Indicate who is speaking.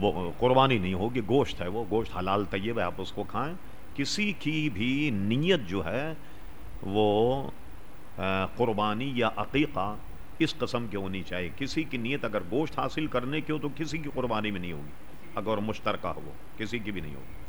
Speaker 1: وہ قربانی نہیں ہوگی، گوشت ہے وہ، گوشت حلال، طیب ہے، آپ اس کو کھائیں۔ کسی کی بھی نیت جو ہے وہ قربانی یا عقیقہ اس قسم کی ہونی چاہیے۔ کسی کی نیت اگر گوشت حاصل کرنے کی ہو تو کسی کی قربانی میں نہیں ہوگی، اگر مشترکہ ہو کسی کی بھی نہیں ہوگی۔